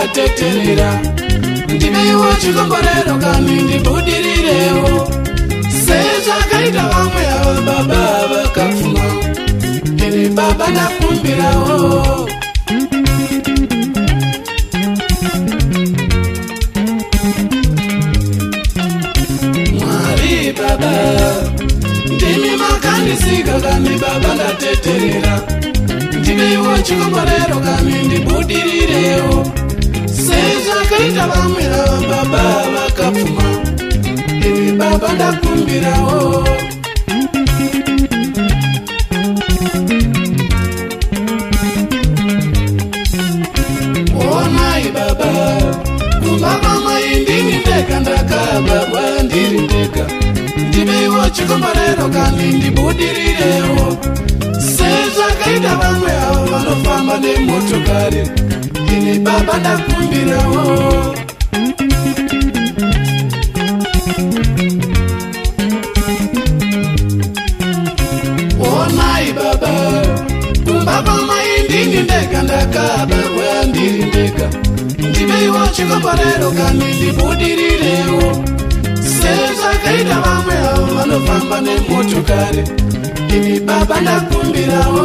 ndateterera ndimeiwo chikomborero kami ndibudirirewo sezvakaita vamwe ava baba vakafuma ini baba ndakumbirawo mwari baba ndimi makandisika kami baba ndateterera ndimeiwo chikomborero kami ndibudirirewo sezakaita vamwira vababa vakapfuma ini baba ndakumbirawo onai baba kuva mamai ndini ndeka ndakababwa ndiri ndeka ndiveiwo chikomborero kani ndibudirirewo takaita vamwe avo vanofamba nemotokari ini baba ndakumbirawo onai baba kumba kwamai ndini ndega ndakaba weandiri ndega ndimeiwo chikomborero kani ndibudirirewo sezvakaita vamwe avo vanofamba nemotokari mimi baba nakumbila wo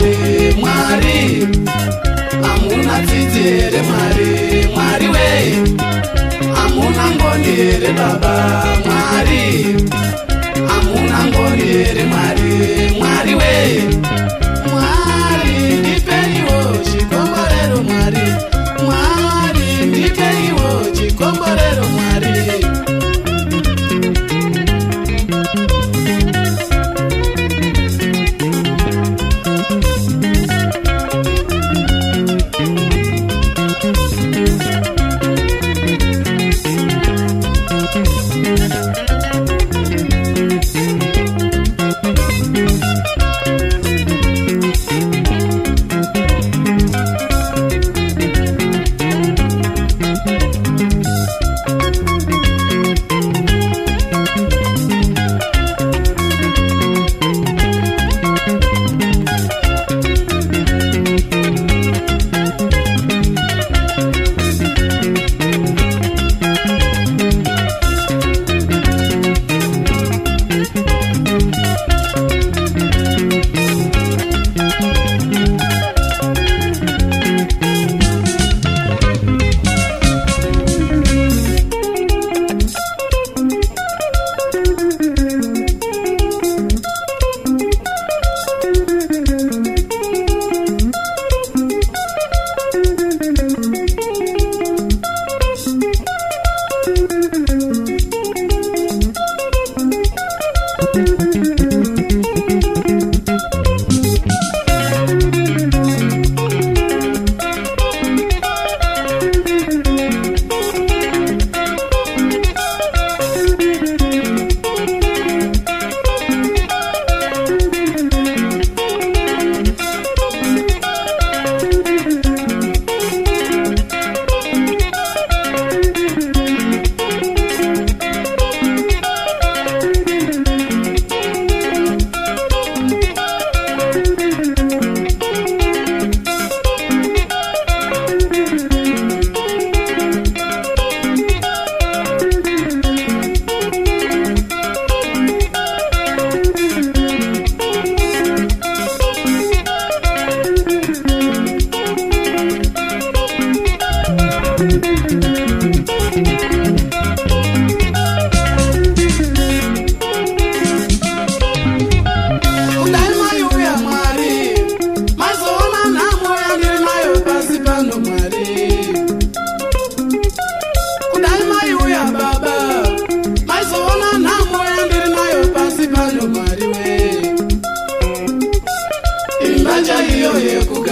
here mwari mwari wei hamuna ngoni here baba mwari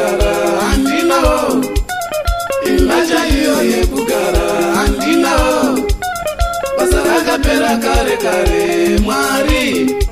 yekugara handinao imbacha iyo yekugara handinao basa rakapera kare kare mwari